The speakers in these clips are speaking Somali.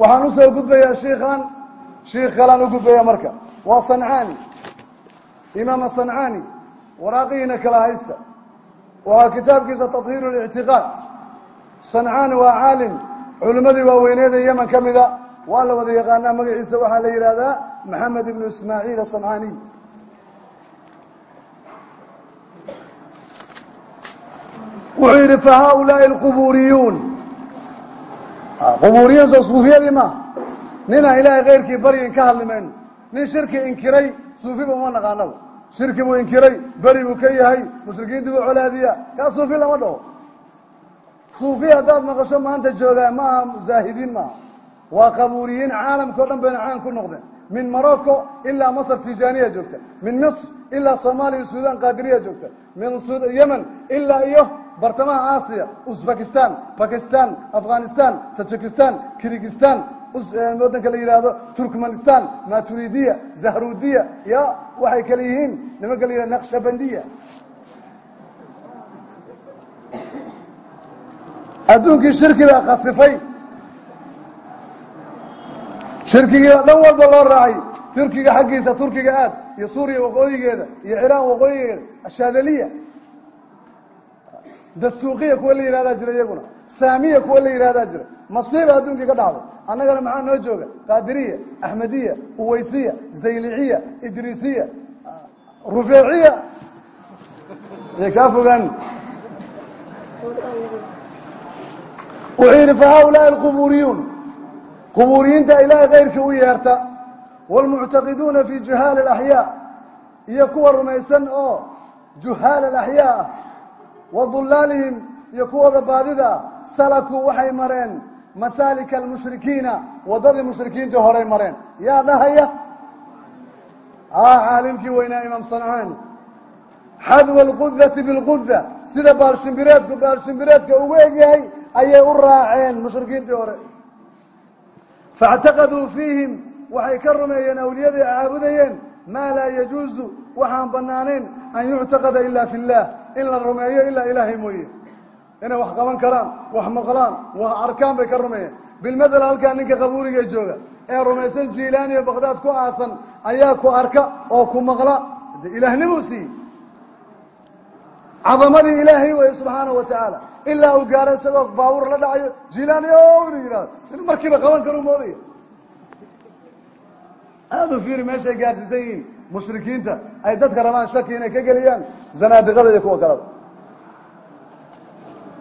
waxaan u soo gudbayaa shiikhan shiikh kalaan u gudbaya marka. Waa sancaani. Imaam asancaani waraaqihiina kala haysta. Waxaa kitaabkiisa tahiiru lictiqaad sancaani waa caalim. Culimmadii waaweyneed ee yeman ka mida waa la wada yaqaanaa magaciisa waxaa la yidhaahdaa maxamed ibnu ismaaciil asancaaniy wuxuu yidhi fa haaulaai alqubuuriyuun qubuuriyuun soo suufiyadii maaha ninaan ilaahay keyrkii baryin ka hadli mayno nin shirki inkiray suufiba uma naqaanaba shirki buu inkiray beri buu ka yahay mushrikiinta buu colaadiya kaa suufi lama dhaho. Suufi haddaad maqasho maanta joogaa ma aha zaahidiin maaha waa qabuuriyiin caalamka o dhan bayna caan ku noqdeen. Min morocco ilaa masr tijaniya joogta. Min misr ilaa soomaaliya sudan qaadiriya joogta. Min yemen ilaa iyo bartamaha aasiya uzbekistan bakistan afghanistan tajikistan kirgistan waddanka la yidhaahdo turkmanistan maturidiya zahrudiya ya waxay kale yihiin nimanka la yihahdo naqshabandiya. Adduunkii shirki baa khasifay shirkigiiba dhan walba loo raacay turkiga xaggiisa turkiga aad iyo suuriya waqooyigeeda iyo ciraan waqooyigeeda ashaadaliya dasuuqiya kuwa la yihahdaa jira iyaguna. Saamiya kuwa la yihahdaa jira. Masiiba adduunkii ka dhacday annagana maxaa noo jooga? Qaadiriya axmediya uwaysiya zayliciya idriisiya rufeeciya kaa fogaan. Wuxuu yidhi fa alqubuuriyuun. Qubuuriyiinta ilaahay keyrka u yeerta. Wاlmuctaqiduuna fi juhaali اlaxyaa iyo kuwa rumaysan oo juhaal alaxyaa ah wa dulaalihim iyo kuwooda baadida salakuu waxay mareen masaalika almushrikiina waddadii mushrikiintii horay mareen. Yaa dhahaya ah caalimkii weynaa imaam sancaani xadwa alqudati bilquda sida baalshimbireedku baalshimbireedka ugu egyahay ayay u raaceen mushrikiintii hore. Faاctaqaduu fiihim waxay ka rumeeyeen awliyaday caabudayeen maa laa yajuuzu waxaan banaanayn an yuctaqada ila fi اllah in la rumeeyo ilaa ilaahay mooye. Inay wax qaban karaan wax maqlaan wax arkaan bay ka rumeeyeen. Bilmadel halkaa ninka qabuuriga jooga ee rumaysan jiilaaniyo bakdaad ku aasan ayaa ku arka oo ku maqla. De ilaahnimuu siiyey cadamadii ilaahay weye subxaanahu wa tacaala ilaa uu gaaro isagoo baabuur la dhacayo jilaani o inuu yidhahdo inuu markiiba qaban karu moodaya aada u fiiri meeshay gaarsiisan yihiin mushrikiinta ay dadka rabaan shaki inay ka geliyaan zanaadiqada iyo kuwa kaleba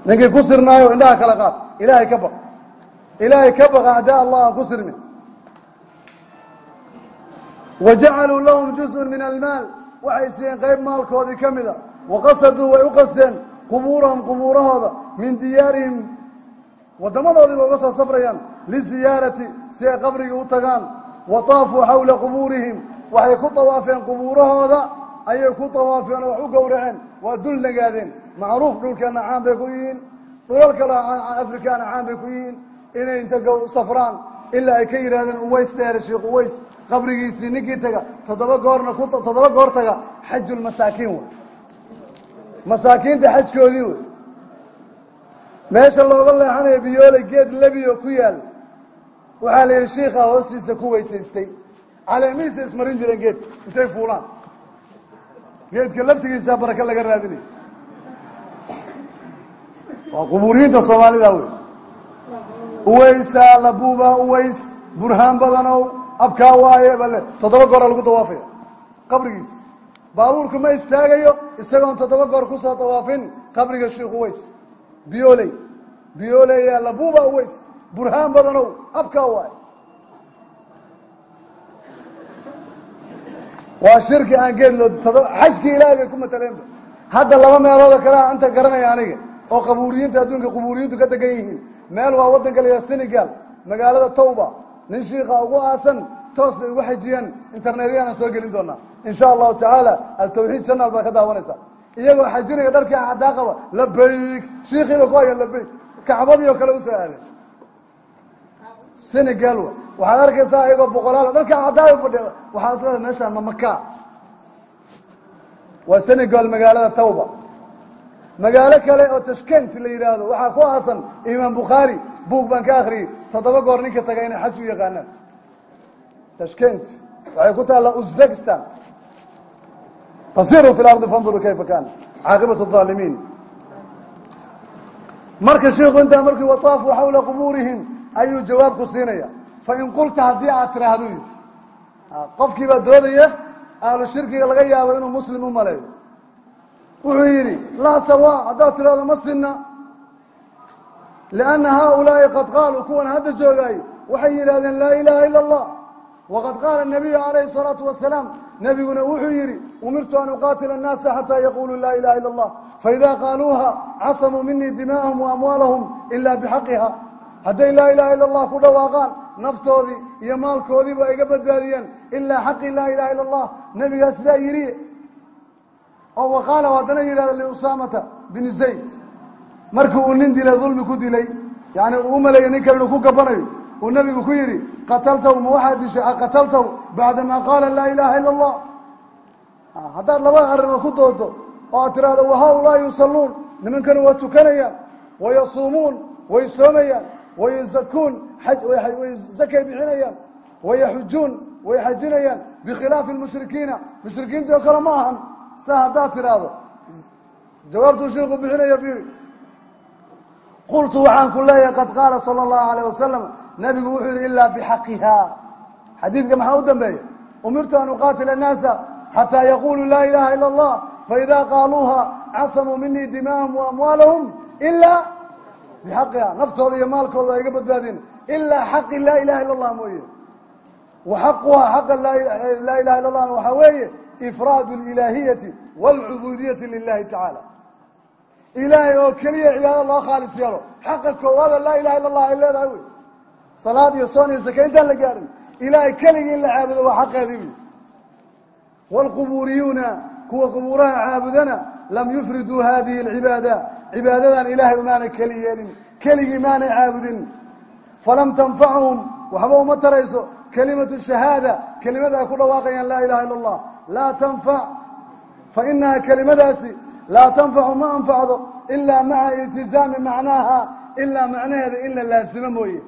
ninkii ku sirnaayo indhaha kala qaad ilaahay ka baq ilaahay ka baq acdaa allah aan ku sirmin wa jacaluu lahum juzءa min almaal waxay siiyeen qayb maalkoodii ka mida waqasaduu way u qasdeen qubuurahum qubuurahooda min diyaarihim. Waddamadoodiiba uga soo safrayaan liziyaarati si ay qabrigii u tagaan. Wa taafuu xawla qubuurihim waxay ku tawaafeen qubuurahooda ayay ku tawaafeen oo wax u gowraceen waa dul nagaadeen. Macruuf dhulkeenna caan bay ku yihiin dhulal kale afrikaana caan bay ku yihiin inay inta safraan ilaa ay ka yidhahdeen uways dheere sheekh uways qabrigiisii ninkii taga toddoba goorna ku toddoba goor taga xajulmasaakiin wey masaakiinta xajkoodii wey meesha looga leexanayo biyooley geed lebiyo ku yaal. Waxaa la yidhi shiikaa hoostiisa ku weysaystay caleemihiisa ismarin jireen geedka intay fuulaan. Geedka laftigiisa baraka laga raadinayo waa qubuuriyiinta soomaalida wey. Uweysa labuuba uways burhaan badanow abkaa waaye bale toddoba goora lagu dawaafaya. Qabrigiis. Baabuurku ma istaagayo isagoon toddoba goor ku soo dawaafin qabriga sheikh uways biyooley. Biyooley labuuba uways burhaan badanow abkaa waaye waa shirki aan geed loo xajkii ilaahay bay ku mataleenba hadda laba meeloodoo kalea anta garanaya aniga oo qabuuriyiinta adduunka qubuuriyiintu ka degan yihiin. Meel waa waddanka la yidhaha senegal magaalada tawba nin shiika ugu aasan toos bay ugu xajiyeen. Internetyana soo gelin doonaa. In sha allahu tacaala altawxiid janal baa ka daawanaysa. Iyagoo xajinaya dharkii caddaa qaba labayk shiikiiba ku haya labayk kacbadii oo kale u soo aadeen senegal waxaad arkaysaa iyagoo boqolaal dharka caddaa fadhiya waxaa isleeda meeshaan mamaka waa senegal magaalada tawba magaalo kale oo tashkent la yidhaahdo waxaa ku aasan imaam bukhaari buug baan ka akhriyey toddoba goor ninka taga inay xaj u yaqaanaan tashkent waxay ku taallaa uzbekistan fasiruu fi lardi fanduruu kayfa kaana caaqibat الظaalimiin marka shiiku intaa markii wataafuu xawla qubuurihim ayuu jawaab ku siinaya fain qulta haddii aad tiraahdo. Qofkiibaa doodaya ahlu shirkiga laga yaabo inuu muslim u maleeyo. Wuxuu yidhi laa sawa haddaad tiraahdo ma sinna. Lianna haaulaa'i qad qaaluu kuwan hadda joogaay waxay yidhahdeen laa ilaaha ila allah waqad qaala nabiyu calayhi salaatu wasalaam nebiguna wuxuu yidhi umirtu an uqaatila annaasa xataa yaquuluu laa ilaha ila allah faida qaaluuha casamuu minii dimaa'ahum waamwaalahum ilaa bixaqiha hadday laa ilaha ila allah ku dhawaaqaan naftoodii iyo maalkoodiiba ay ga badbaadiyeen. Ilaa xaqi laa ilaha ila allah nebigaa sidaa yidhi oo waqaala haddana yidhahda liusaamata bini zayd. Markii uu nin dilay dulmi ku dilay yani uu u maleeyey nin kale inuu ku gabanayo uu nebigu ku yidhi qataltahu ma waxaad dishay aqataltahu bacdamaa qaala laa ilaaha ila allah haddaad labada arrimood ku doodo oo aad tiraahdo wahaa-ulaa yusalluun nimankani waa tukanayaan wayasuumuun way soomayaan wayuzakuun way zakay bixinayaan wayaxujuun way xajinayaan bikhilaafi lmushrikiina mushrikiintii oo kale ma ahan saa haddaad tiraahdo jawaabtuu shiiku bixinaya biri qultu waxaan ku leeyahay qad qaala sala allahu alayh wasalam nabigu wuxuu yidhi ilaa bixaqiha xadiidka maxaa u dambeeya umirtu an uqaatila annaasa xataa yaquluu laa ilaha ila allah faida qaaluuha casamuu minii dimaahum waamwaalahum ilaa bixaqiha naftooda iyo maalkooda ay ga badbaadeen ilaa xaqi laa ilaha illa allah mooye wa xaquha xaqa laa ilaha illa allahna waxaa weeye ifraadu lilaahiyati waalcubuudiyati lilahi tacaala ilaahay oo keliya cibaado loo khaalis yeelo xaqa koowaada laa ilaha illa allah ay leedahay wey salaad iyo soon iyo sake intaan la gaarin ilaahay keligii in la caabudo waa xaqeedii wy waalqubuuriyuuna kuwa qubuuraha caabudana lam yufriduu cibaadadan ilaahay umaanay keli yeelin keligii maanay caabudin. Falam tanfachum waxba uma tarayso kelimatu shahaada kelimada ay ku dhawaaqayaan laa ilaha illa allah laa tanfac fa inaha kelimadaasi laa tanfacu ma anfacdo ilaa maca iltizaami macnaaha ilaa macnaheeda in la laasimo mooye.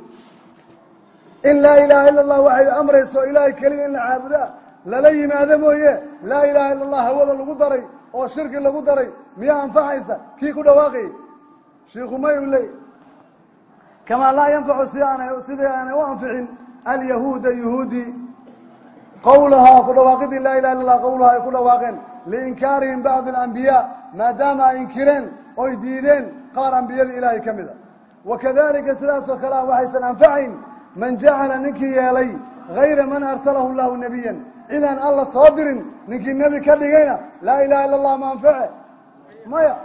In laa ilaha illa allah waxay amrayso ilaahay keliya in la caabudaa lala yimaado mooye. Laa ilaha illa allah hawada lagu daray oo shirki lagu daray miyaa anfacaysa? Kii ku dhawaaqayay shiiku may u leey kamaa laa yanfacu si aanay sidii aanay u anficin alyahuuda yuhuudi. Qowlahaa ku dhawaaqidii laa ilaha illa allah qowlahaa ay ku dhawaaqeen. Liinkaarihim bacdi alambiyaa maadaama ay inkireen oy diideen qaar ambiyadii ilaahay ka mid a. Wakadalika sidaasoo kale ah waxaysan anfacayn man jacala ninkii yeelay gayra man arsalahu llahu nebiyan cidaan alla soo dirin ninkii nebi ka dhigayna laa ilaha illa allah ma anface maya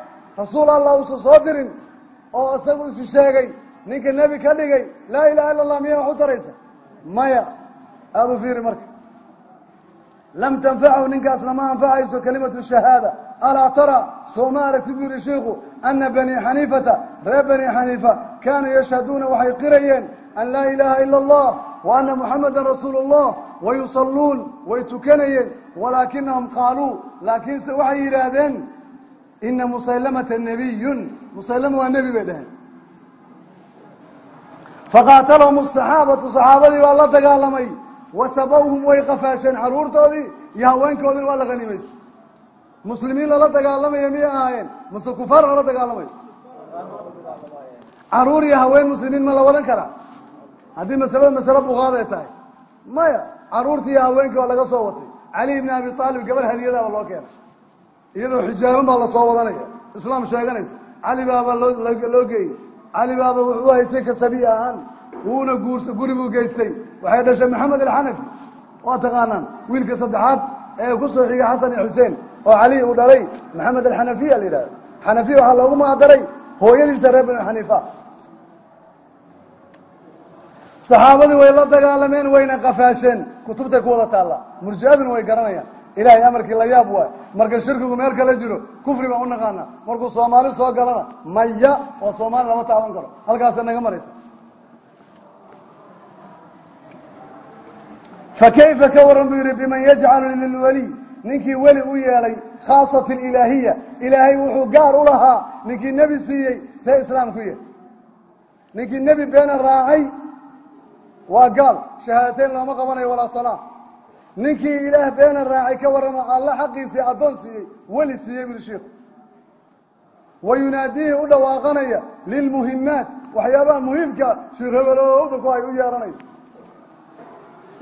rasuul allah uusan soo dirin oo isagu isu sheegay ninka nebi ka dhigay laa ilaha illa allah miya wax u taraysa. Maya aada u fiiri marka. Lam tanfachu ninkaasna ma anfacayso kalimatu shahaada. Alaa tara soo ma aragtid bu yihi shiiku ana bani xaniifata reer bani xaniifa kaanuu yashhaduuna waxay qirayeen an laa ilaha ila allah wa ana muxameda rasuulu اllah wayusalluun way tukanayeen walaakinahum qaaluu laakiinse waxay yidhaahdeen ina musaylamata nebiyun musaylama waa nebi bay dhaheen faqaatalahum asaxaabatu saxaabadii baa la dagaalamay wasabawhum way qafaasheen caruurtoodii iyo haweenkoodina waa la haniimaystay muslimiin lala dagaalamaya miyay ahaayeen mase kufaar lala dagaalamayo carruur iyo haween muslimiin ma la wadan karaa haddii masalada masale tahay maya caruurtii haweenkii waa laga soo watay. Cali ibni abi aalib gabar hadiyadaaba loo keenay. Iyadoo xijaaban baa la soo wadanaya. Islaam sheeganaysa cali baaba loo geeyey cali baaba wuxuu haystay kasabiy ahaan. Wuuna guursa guri buu geystay. Waxay dhashay maxamed alxanafi. Waa taqaanaan. Wiilka saddexaad ee ku soo xigay xasan iyo xuseen oo cali uu dhalay maxamed alxanafiya la yidhahda xanafiya waxaa loogu magacdaray hooyadiisa reer bani xaniifa saxaabadii way la dagaalameen wayna qafaasheen kutubtay ku wada taallaa murji-aduna way garanayaan. Ilaahay amarkii la yaab waay. Marka shirkigu meel kala jiro kufri baan u naqaanaa markuu soomaali soo galana maya oo soomaali lama taaban karo. Halkaasa naga maraysa. Fakayfa ka waran buu yidhi biman yajcalu lilwaliy ninkii weli u yeelay khaasat ilaahiya. Ilaahay wuxuu gaar u lahaa ninkii nebi siiyey see islaam ku yahy ninkii nebi beena raacay waa gaal shahaadateyn looma qabanayo walaa salaa ninkii ilaah beena raacay ka warrama alla xaqiisii addoon siiyey weli siiyey buri shiikhu wa yunaadiihi u dhawaaqanaya lilmuhimaat waxyaabaha muhiimka shiikh hebelowda ku ay u yeeranaya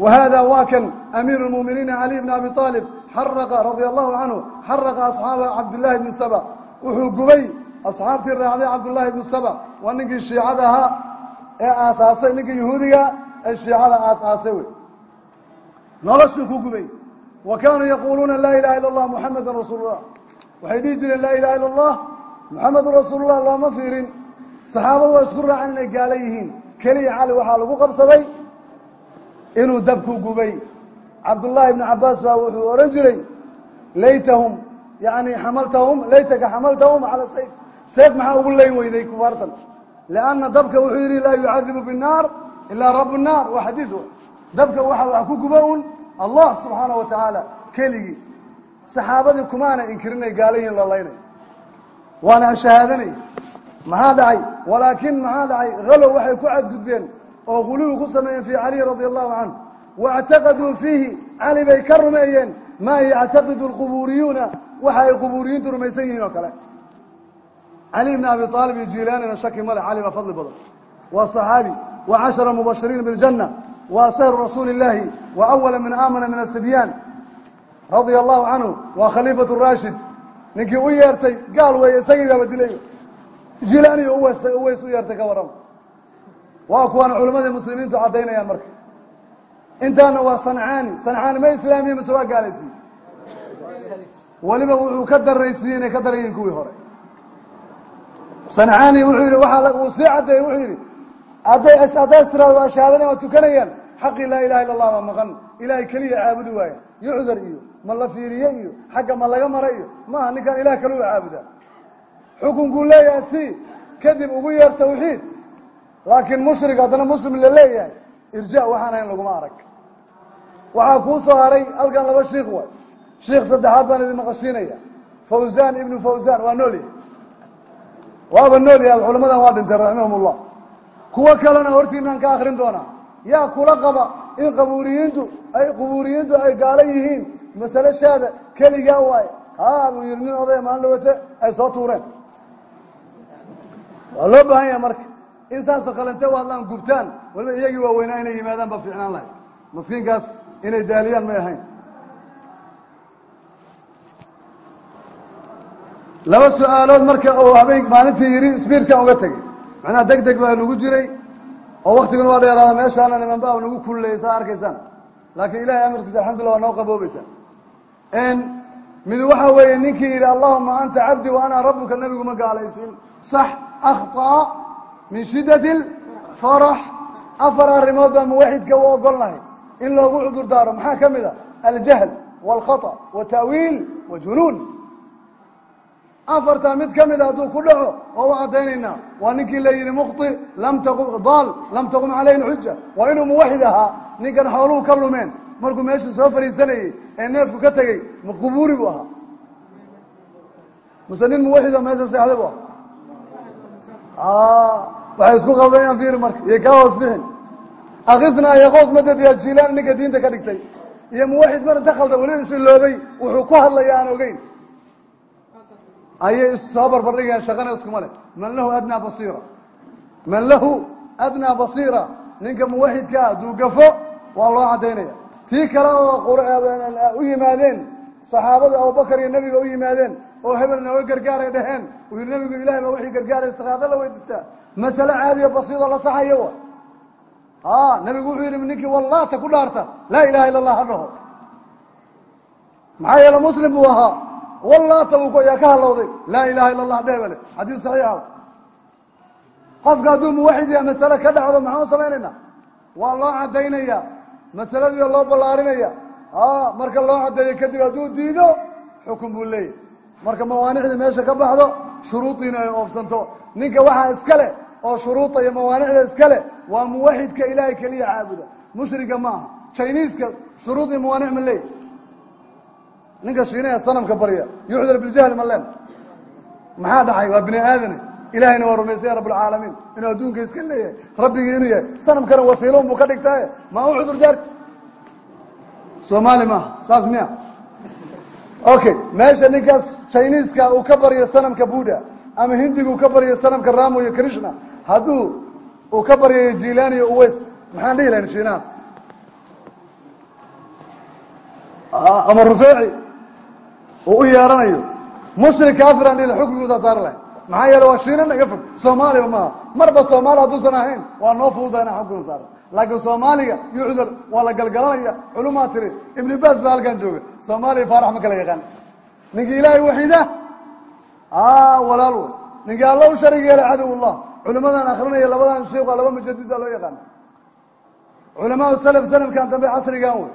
wa hada waa kan amiiru lmuuminiina cali bni abi aalib xaraqa radia allahu canhu xaraqa asxaaba cabdillaahi bni saba. Wuxuu gubay asxaabtii raacday cabdullaahi bni saba. Waa ninkii shiicada ahaa ee aasaasay ninkii yahuudiga ee shiicada aasaasay wey. Noloshuu ku gubay. Wa kaanuu yaquuluuna laa ilaha illa allah muxamedun rasuulullah. Waxay dhihi jireen laa ilaha illa allah muxamedun rasuulullah looma fiirin. Saxaabadu waa isku raaceen inay gaalo yihiin. Keliya cali waxaa lagu qabsaday inuu dabku gubay. Cabdullaahi ibni cabaas baa wuxuu odhan jiray laytahum yani xamaltahum laytaka xamaltahum cala sayf. Sayf maxaa ugu leyn weyday kufaartan? Lianna dabka wuxuu yidhi laa yucadibu binnaar ilaa rabu nnaar waa xadiid w dabka waxa wax ku guba un allah subxaanahu wa tacaala keligii saxaabadii kumaana inkirinay gaalo yihiin lalaynay waana shahaadanay maxaa dhacay walaakin maxaa dhacay halow waxay ku cadgudbeen oo guluwi ku sameeyeen fii caliy radia allahu canhu waاctaqaduu fiihi cali bay ka rumeeyeen maa yactaqidu lqubuuriyuuna waxa ay qubuuriyiintu rumaysan yihiin oo kale cali bni abi aalib iyo jilaanina shaki male biاljanna wa sahru rasuuli اllaahi wa awala min aamana min asibyaan radia allahu canhu waa khaliifatu raashid ninkii u yeertay gaal weeye isagii baaba dilay jilaaniyo uweys u yeertay ka warrama waa kuwaana culammadii muslimiintu caddaynayaan marka intaana waa sancaani sancaani ma islaamiye mase waa gaalaysiiye weliba wuxuu ka daraysiiyey inay ka darayiin kuwii hore sancaani wuxuu waaa uu sii caddeeyey wuxuu yidhi hadday haddays tiraado waa shahaadana waa tukanayaan. Xaqii laa ilaha illa allah baa maqan. Ilaahay keliya caabudi waaya yucdar iyo ma la fiiriye iyo xagga ma laga mara iyo maaha ninkaan ilah kale u caabudaa. Xukunkuu leeyahay si kadib ugu yeer tawxiid. Laakiin mushrik haddana muslim la leeyahay. Irja waxaan ahayn laguma arag. Waxaa kuu soo haray halkan laba shiikh waay. Shiikh saddexaad baan idin maqashiinaya. Fawzan ibnu fawzan waa nool yahay waaba nool yahay culamadan waa dhintay raximahum kuwo kalena hortiinaan ka akrin doonaa. Yaa kula qaba in qabuuriyiintu ay qubuuriyiintu ay gaalo yihiin masale shaada keligaa waaye. Haa buu yihi nin odaya maalin dhawate ay soo tuureen. Waa loo baahan yahay marka. In saasoo kale intay u hadlaan gubtaan. Waliba iyagii waaweynaa inay yimaadaan ba fiicnaan lahay maskiinkaas inay daaliyaan may ahayn. Laba su'aalood marka oo habeen maalintii yidhi sbiirkan uga tegey macnaha deg deg baa nagu jiray oo waktiguna waa dheeraada meeshaana niman ba nagu kulleeyay saa arkaysaan laakiin ilahay amarkiisa alxamdullah waa noo qaboobaysaa mid waxa weeye ninkii yidhi allahuma anta cabdi wa ana rabuka nebigu ma gaalaysiin sax akhطa'a min shiddati lfarax afar arrimood baa muwaxidka u ogolnahay in loogu cudur daaro maxaa ka mid a aljahl wاlkhaطأ wata'wiil wa junuun afartaa mid ka mida hadduu ku dhaco oo u caddaynaynaa waa ninkii la yidhi mukhطi lam taqum daal lam taqum calayhi اlxuja waa inuu muwaxid ahaa ninkan xooluhu ka lumeen. Markuu meeshuu soo fariisanayey ee neefku ka tegey ma qubuuri buu ahaa. Mase nin muwaxidoo meesha seexday bu ahaa. Waxay isku qaldayaan fiiri marka iyo kaa hoos bixin. Akifnaa yakoos madad yaa jiilaan ninka diinta ka dhigtay. Iyo muwaxid mar inta khalda weli isiloobay wuxuu ku hadlaya aan ogeyn ayay issoo barbardhigayaan shaqana iskuma leh. Man lahu adnaa basiira. Man lahu adnaa basiira. Ninka muwaxidkaa hadduu gafo waa loo caddaynaya tii kale oo u yimaadeen saxaabada abubakar iyo nebiga u yimaadeen oo hebel nooga gargaaray dhaheen uu yihi nebigu ilahay baa wixii gargaaray istiqaado la weydiistaa masale caadiyo basiidoo la saxayo wa? A nebigu wuxuu yidhi ninkii wallaata ku dhaarta laa ilaha illa allah ha dhaho. Maxaa yeele muslim buu ahaa wallaata buu yaa ka hadlowday laa ilaha illa allah dhehbale xadiis saxiixa qofka hadduu muwaxid yaha masale ka dhacdo maxaan samaynaynaa waa loo caddaynaya. Masaladiio loo ballaarinaya marka loo caddeeyo kadib hadduu diido xukun buu leeyahy marka mawaanicdii meesha ka baxdo shuruudiina ay oofsanto. Ninka waxaa iska leh oo shuruuda iyo mawaanicda iska leh waa muwaxidka ilaahay keliya caabuda. Mushriga ma aha jiniiska shuruud iyo mawaanic ma leeyahy ninka shiinaha sanamka barya yucdar biljahli ma len maxaa dhacay? Waa bini aadane ilahayna waa rumaysanya rablcaalamiin inuu adduunka iska leeyahay rabbigii inuu yahay. Sanamkana wasiilo unbuu ka dhigtaaye. Maa u cudur daarti soomaali maaha saas miya okay meesha ninkaas chiniiska uu ka baryo sanamka buddha ama hindiga uu ka baryo sanamka ramo iyo krishna hadduu uu ka baryayo jilan iyo uwes maxaan dhihi lahayn shiinahaas ama rufeeci uu u yeeranayo. Mushrik kafiraan dhihi xukmiguusaa saari lahay maxaa yeele waa shiina naga fog. Soomaaliya maaha marba soomaali hadduusan ahayn waa noo fududa inaan xukunka saarno laakiin soomaaliga yucdar waa la galgalanaya culumaa tiri. Ibni baas baa halkan jooga. Soomaaliya faarax ma kala yaqaan. Ninkii ilaahay waxiida? Walaal wey ninkii alla u sharig yeelay cadow llah culimadan akrinaya labadan sheikha laba mujadid baa loo yaqaana culamaa salaf sanamkan dambe casrigan wey